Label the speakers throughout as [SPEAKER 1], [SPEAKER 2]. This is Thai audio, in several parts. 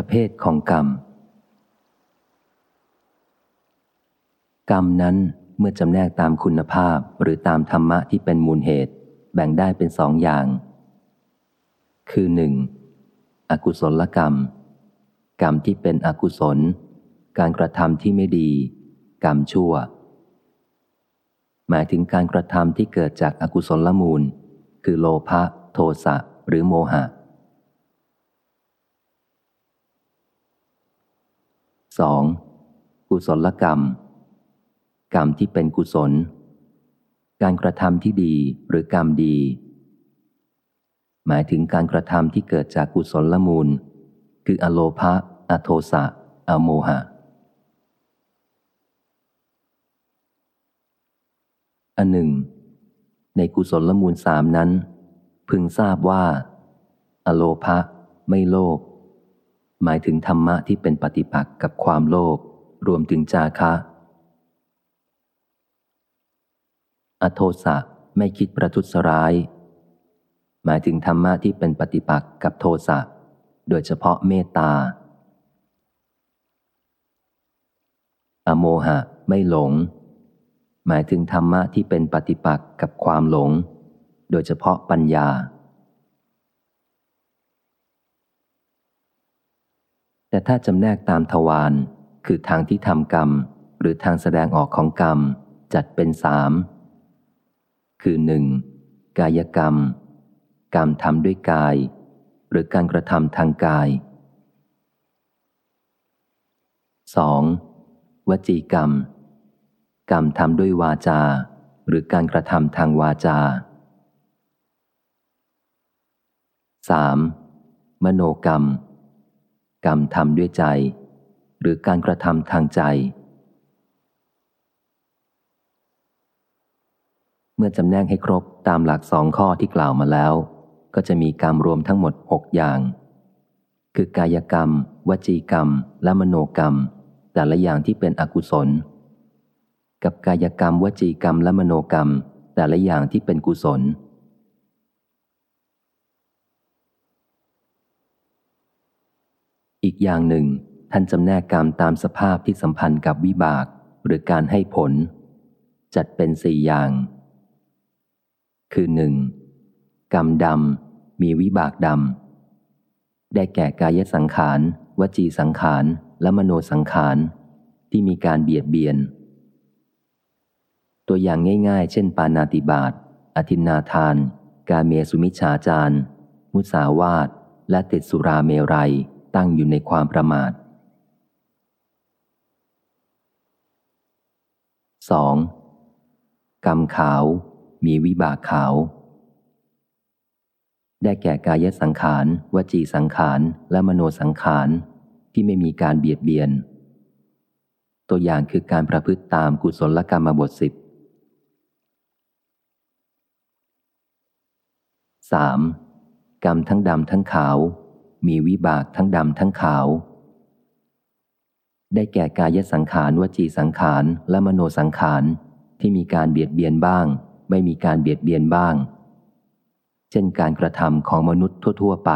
[SPEAKER 1] ประเภทของกรรม กรรมนั้นเมื่อจำแนกตามคุณภาพหรือตามธรรมะที่เป็นมูลเหตุ แบ่งได้เป็นสองอย่าง คือหนึ่งอกุศลกรรม กรรมที่เป็นอกุศล การกระทำที่ไม่ดี กรรมชั่ว หมายถึงการกระทำที่เกิดจากอากุศลมูล คือโลภะ โทสะหรือโมหะ 2. กุศลกรรม กรรมที่เป็นกุศล การกระทำที่ดีหรือกรรมดี หมายถึงการกระทำที่เกิดจากกุศลละมูล คืออโลภะอโทสะอโมหะอันหนึ่ง ในกุศลละมูลสามนั้น พึงทราบว่า อโลภะไม่โลภ หมายถึงธรรมะที่เป็นปฏิปักษ์กับความโลภรวมถึงจาคะ อโทสะไม่คิดประทุษร้าย หมายถึงธรรมะที่เป็นปฏิปักษ์กับโทสะโดยเฉพาะเมตตา อโมหะไม่หลง หมายถึงธรรมะที่เป็นปฏิปักษ์กับความหลง โดยเฉพาะปัญญา แต่ถ้าจำแนกตามทวารคือทางที่ทำกรรม หรือทางแสดงออกของกรรม จัดเป็นสามคือหนึ่งกายกรรม กรรมทำด้วยกาย หรือการกระทำทางกาย 2. วจีกรรม กรรมทำด้วยวาจา หรือการกระทำทางวาจา 3. มโนกรรม กรรมทำด้วยใจ หรือการกระทำทางใจ เมื่อจำแนกให้ครบตามหลักสองข้อที่กล่าวมาแล้ว ก็จะมีกรรมรวมทั้งหมดหกอย่าง คือกายกรรม วจีกรรม และมโนกรรม แต่ละอย่างที่เป็นอกุศล กับกายกรรม วจีกรรมและมโนกรรม แต่ละอย่างที่เป็นกุศล อีกอย่างหนึ่ง ท่านจำแนกกรรมตามสภาพที่สัมพันธ์กับวิบาก หรือการให้ผล จัดเป็นสี่อย่าง คือหนึ่งกรรมดำมีวิบากดำได้แก่กายสังขาร วจีสังขาร และมโนสังขาร ที่มีการเบียดเบียน ตัวอย่างง่าย ๆ เช่น ปานาติบาตอธินาทาน กาเมสุมิชาจารมุสาวาตและติดสุราเมรัย ตั้งอยู่ในความประมาท 2. กรรมขาว มีวิบากขาว ได้แก่กายสังขาร วจีสังขาร และมโนสังขารที่ไม่มีการเบียดเบียน ตัวอย่างคือการประพฤติตามกุศลกรรมบทสิบ 3. กรรมทั้งดำทั้งขาว มีวิบากทั้งดำทั้งขาว ได้แก่กายสังขารวจีสังขารและมโนสังขารที่มีการเบียดเบียนบ้าง ไม่มีการเบียดเบียนบ้าง เช่นการกระทำของมนุษย์ทั่ว ๆ ไป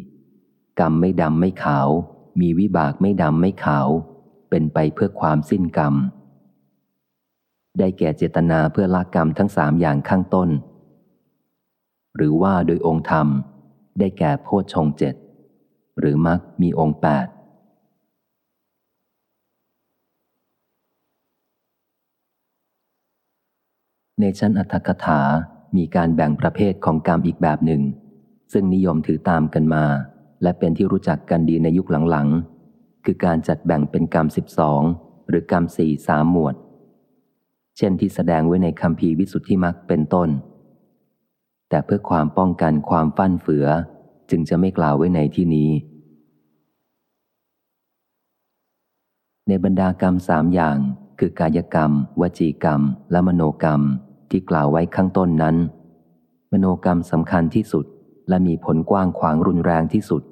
[SPEAKER 1] 4. กรรมไม่ดำไม่ขาว มีวิบากไม่ดำไม่ขาว เป็นไปเพื่อความสิ้นกรรม ได้แก่เจตนาเพื่อละกรรมทั้งสามอย่างข้างต้น หรือว่าโดยองค์ธรรม ได้แก่โพชฌงเจ็ดหรือมักมีองค์แปดในชั้นอัตถกถา มีการแบ่งประเภทของกรรมอีกแบบหนึ่ง ซึ่งนิยมถือตามกันมา และเป็นที่รู้จักกันดีในยุคหลังๆ คือการจัดแบ่งเป็นกรรมสิบสองหรือกรรมสี่สามหมวด เช่นที่แสดงไว้ในคำพีวิสุทธิมักเป็นต้น แต่เพื่อความป้องกันความฟั่นเฟือ จึงจะไม่กล่าวไว้ในที่นี้ ในบรรดากรรมสามอย่าง คือกายกรรม วจีกรรม และมโนกรรมที่กล่าวไว้ข้างต้นนั้น มโนกรรมสำคัญที่สุดและมีผลกว้างขวางรุนแรงที่สุด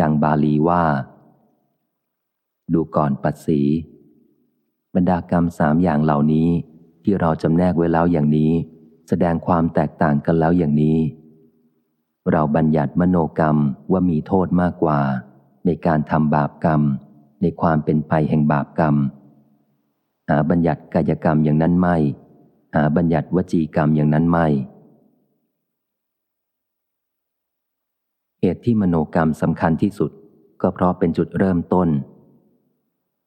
[SPEAKER 1] ดังบาลีว่า ดูก่อนปัสสี บรรดากรรมสามอย่างเหล่านี้ที่เราจำแนกไว้แล้วอย่างนี้ แสดงความแตกต่างกันแล้วอย่างนี้ เราบัญญัติมโนกรรมว่ามีโทษมากกว่า ในการทำบาปกรรม ในความเป็นไปแห่งบาปกรรม หาบัญญัติกายกรรมอย่างนั้นไม่ หาบัญญัติวจีกรรมอย่างนั้นไม่เหตุที่มโนกรรมสำคัญที่สุด ก็เพราะเป็นจุดเริ่มต้น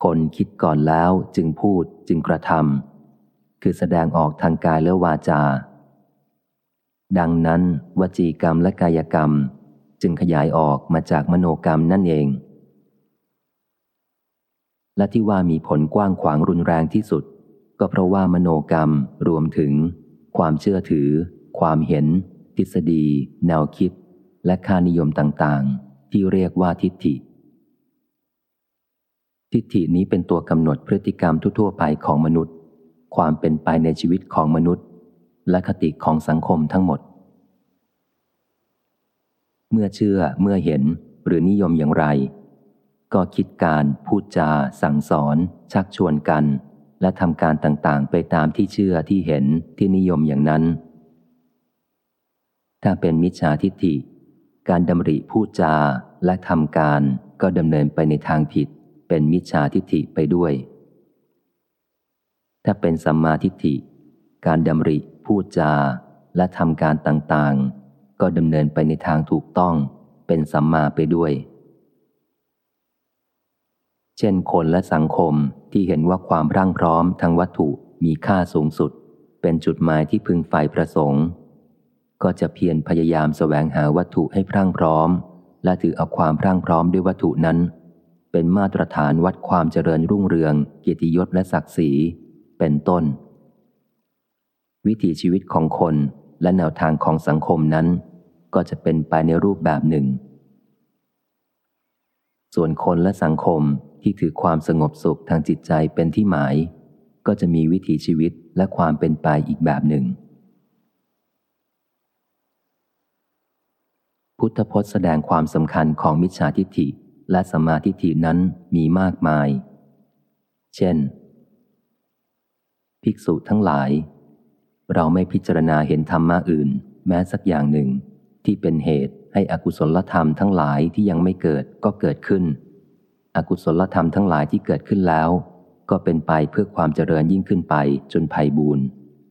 [SPEAKER 1] คนคิดก่อนแล้วจึงพูดจึงกระทำ คือแสดงออกทางกายและวาจา ดังนั้น วจีกรรมและกายกรรม จึงขยายออกมาจากมโนกรรมนั่นเอง และที่ว่ามีผลกว้างขวางรุนแรงที่สุด ก็เพราะว่ามโนกรรมรวมถึง ความเชื่อถือ ความเห็น ทฤษฎี แนวคิด และค่านิยมต่างๆ ที่เรียกว่าทิฏฐิทิฏฐินี้เป็นตัวกำหนดพฤติกรรมทั่วๆไปของมนุษย์ ความเป็นไปในชีวิตของมนุษย์ และคติของสังคมทั้งหมด เมื่อเชื่อเมื่อเห็นหรือนิยมอย่างไร ก็คิดการพูดจา สั่งสอน ชักชวนกัน และทำการต่างๆ ไปตามที่เชื่อที่เห็นที่นิยมอย่างนั้น ถ้าเป็นมิจฉาทิฏฐิ การดำริพูดจาและทำการก็ดำเนินไปในทางผิด เป็นมิจฉาทิฏฐิไปด้วย ถ้าเป็นสัมมาทิฏฐิ การดำริ พูดจา และทำการต่างๆ ก็ดำเนินไปในทางถูกต้อง เป็นสัมมาไปด้วย เช่นคนและสังคมที่เห็นว่าความร่างพร้อมทางวัตถุมีค่าสูงสุด เป็นจุดหมายที่พึงใฝ่ประสงค์ ก็จะเพียรพยายามแสวงหาวัตถุให้พรั่งพร้อม และถือเอาความพรั่งพร้อมด้วยวัตถุนั้น เป็นมาตรฐานวัดความเจริญรุ่งเรือง เกียรติยศและศักดิ์ศรี เป็นต้น วิถีชีวิตของคนและแนวทางของสังคมนั้น ก็จะเป็นไปในรูปแบบหนึ่ง ส่วนคนและสังคมที่ถือความสงบสุขทางจิตใจเป็นที่หมาย ก็จะมีวิถีชีวิตและความเป็นไปอีกแบบหนึ่ง พุทธพจน์แสดงความสำคัญของมิจฉาทิฏฐิและสมาทิฏฐินั้นมีมากมาย เช่น ภิกษุทั้งหลาย เราไม่พิจารณาเห็นธรรมะอื่น แม้สักอย่างหนึ่ง ที่เป็นเหตุให้อกุศลธรรมทั้งหลายที่ยังไม่เกิดก็เกิดขึ้น อกุศลธรรมทั้งหลายที่เกิดขึ้นแล้ว ก็เป็นไปเพื่อความเจริญยิ่งขึ้นไปจนภัยบูน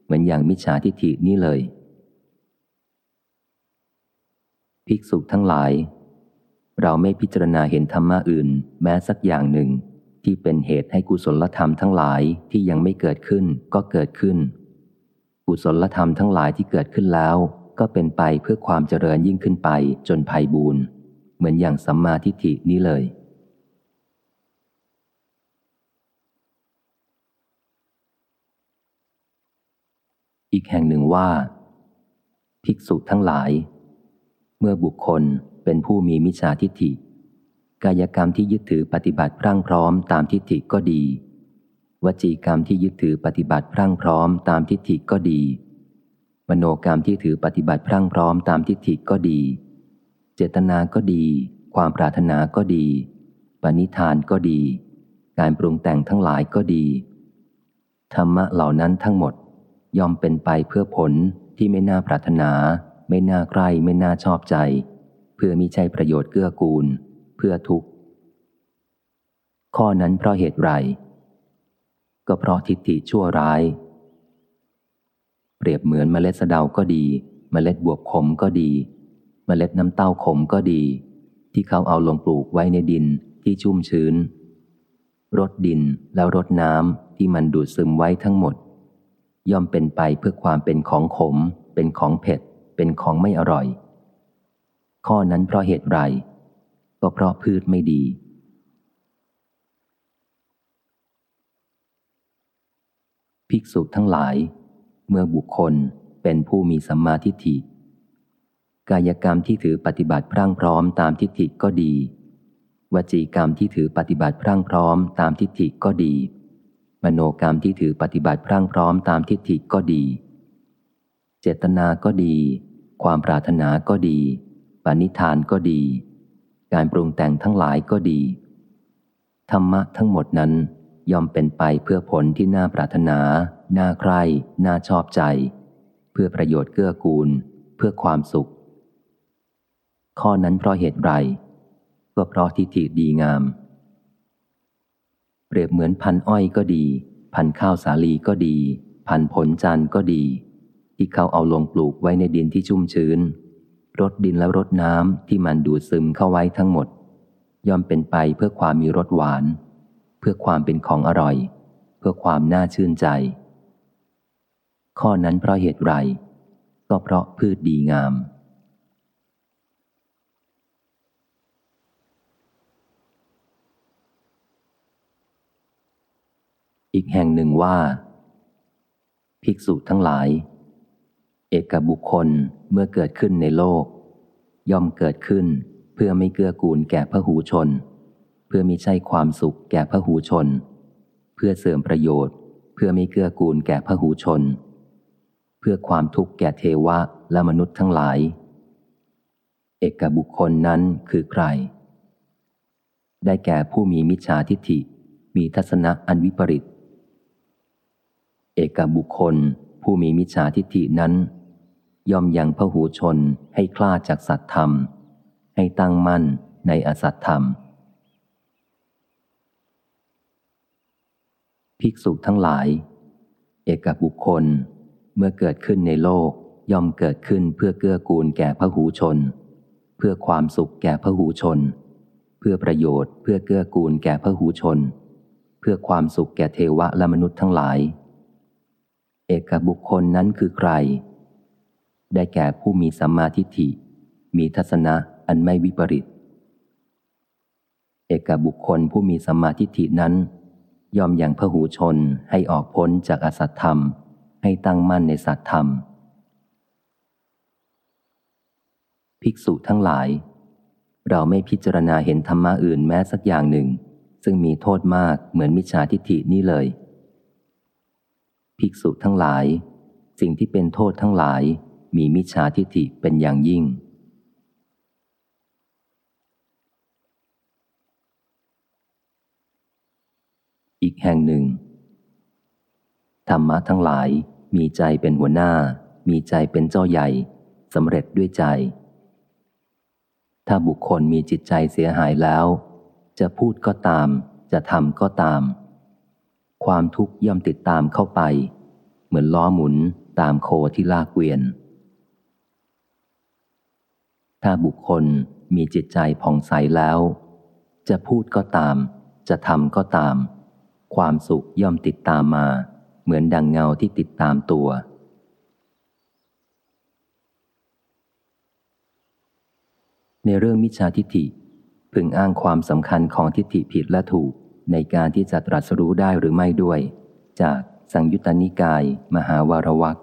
[SPEAKER 1] เหมือนอย่างมิจฉาทิฏฐินี่เลย ภิกษุทั้งหลาย เราไม่พิจารณาเห็นธรรมะอื่น แม้สักอย่างหนึ่ง ที่เป็นเหตุให้กุศลธรรมทั้งหลายที่ยังไม่เกิดขึ้นก็เกิดขึ้น กุศลธรรมทั้งหลายที่เกิดขึ้นแล้ว ก็เป็นไปเพื่อความเจริญยิ่งขึ้นไปจนภัยบูนเหมือนอย่างสัมมาทิฏฐินี้เลย อีกแห่งหนึ่งว่า ภิกษุทั้งหลาย เมื่อบุคคลเป็นผู้มีมิจฉาทิฏฐิ กายกรรมที่ยึดถือปฏิบัติพรั่งพร้อมตามทิฏฐิก็ดี วจีกรรมที่ยึดถือปฏิบัติพรั่งพร้อมตามทิฏฐิก็ดี มโนกรรมที่ถือปฏิบัติพรั่งพร้อมตามทิฏฐิก็ดี เจตนาก็ดี ความปรารถนาก็ดี ปณิธานก็ดี การปรุงแต่งทั้งหลายก็ดี ธรรมะเหล่านั้นทั้งหมดยอมเป็นไปเพื่อผลที่ไม่น่าปรารถนา ไม่น่าใกล้ไม่น่าชอบใจ เพื่อมีใช่ประโยชน์เกื้อกูล พื่อทุกข์ ข้อนั้นเพราะเหตุไร ก็เพราะทิฏฐิชั่วร้าย เปรียบเหมือนเมล็ดสะเดาก็ดี เมล็ดบวบขมก็ดี เมล็ดน้ำเต้าขมก็ดี ที่เขาเอาลงปลูกไว้ในดินที่ชุ่มชื้น รดดินแล้วรดน้ำที่มันดูดซึมไว้ทั้งหมด ย่อมเป็นไปเพื่อความเป็นของขม เป็นของเผ็ด เป็นของไม่อร่อย ข้อนั้นเพราะเหตุไร ก็เพราะพืชไม่ดี ภิกษุทั้งหลาย เมื่อบุคคลเป็นผู้มีสัมมาทิฏฐิ กายกรรมที่ถือปฏิบัติพรั่งพร้อมตามทิฏฐิก็ดี วจีกรรมที่ถือปฏิบัติพรั่งพร้อมตามทิฏฐิก็ดี มโนกรรมที่ถือปฏิบัติพรั่งพร้อมตามทิฏฐิก็ดี เจตนาก็ดี ความปรารถนาก็ดีปณิธานก็ดี การปรุงแต่งทั้งหลายก็ดี ธรรมะทั้งหมดนั้นย่อมเป็นไปเพื่อผลที่น่าปรารถนา น่าใคร่ น่าชอบใจ เพื่อประโยชน์เกื้อกูล เพื่อความสุข ข้อนั้นเพราะเหตุไร ก็เพราะทิฏฐิดีงาม เปรียบเหมือนพันอ้อยก็ดี พันข้าวสาลีก็ดี พันผลจันทร์ก็ดี ที่เขาเอาลงปลูกไว้ในดินที่ชุ่มชื้น รดดินและรดน้ำที่มันดูดซึมเข้าไว้ทั้งหมด ย่อมเป็นไปเพื่อความมีรสหวาน เพื่อความเป็นของอร่อย เพื่อความน่าชื่นใจ ข้อนั้นเพราะเหตุไร ก็เพราะพืชดีงาม อีกแห่งหนึ่งว่า ภิกษุทั้งหลาย อกบุคคลเมื่อเกิดขึ้นในโลก ย่อมเกิดขึ้นเพื่อไม่เกื้อกูลแก่พระหูชน เพื่อมิใช่ความสุขแก่พระหูชน เพื่อเสริมประโยชน์ เพื่อไม่เกื้อกูลแก่พระหูชน เพื่อความทุกข์แก่เทวะและมนุษย์ทั้งหลาย เอกบุคคลนั้นคือใคร ได้แก่ผู้มีมิจฉาทิฏฐิ มีทัศนะอันวิปริต เอกบุคคลผู้มีมิจฉาทิฏฐินั้น ย่อมยังพหูชนให้คลาดจากสัตธรรม ให้ตั้งมั่นในอสัตธรรม ภิกษุทั้งหลาย เอกบุคคลเมื่อเกิดขึ้นในโลกย่อมเกิดขึ้นเพื่อเกื้อกูลแก่พหูชน เพื่อความสุขแก่พหูชน เพื่อประโยชน์เพื่อเกื้อกูลแก่พหูชน เพื่อความสุขแก่เทวะและมนุษย์ทั้งหลาย เอกบุคคลนั้นคือใคร ได้แก่ผู้มีสัมมาทิฏฐิ มีทัศนะอันไม่วิปริต เอกบุคคลผู้มีสัมมาทิฏฐินั้น ยอมอย่างพหูชนให้ออกพ้นจากอสัตธรรม ให้ตั้งมั่นในสัตธรรม ภิกษุทั้งหลาย เราไม่พิจารณาเห็นธรรมะอื่นแม้สักอย่างหนึ่ง ซึ่งมีโทษมากเหมือนมิจฉาทิฏฐินี่เลย ภิกษุทั้งหลาย สิ่งที่เป็นโทษทั้งหลาย มีมิจฉาทิฏฐิเป็นอย่างยิ่ง อีกแห่งหนึ่ง ธรรมะทั้งหลายมีใจเป็นหัวหน้า มีใจเป็นเจ้าใหญ่สำเร็จด้วยใจ ถ้าบุคคลมีจิตใจเสียหายแล้ว จะพูดก็ตาม จะทำก็ตาม ความทุกข์ย่อมติดตามเข้าไป เหมือนล้อหมุนตามโคที่ลากเกวียน ถ้าบุคคลมีจิตใจผ่องใสแล้ว จะพูดก็ตาม จะทำก็ตาม ความสุขย่อมติดตามมา เหมือนดังเงาที่ติดตามตัว ในเรื่องมิจฉาทิฏฐิพึงอ้างความสำคัญของทิฏฐิผิดและถูกในการที่จะตรัสรู้ได้หรือไม่ด้วย จากสังยุตตนิกาย มหาวารวัก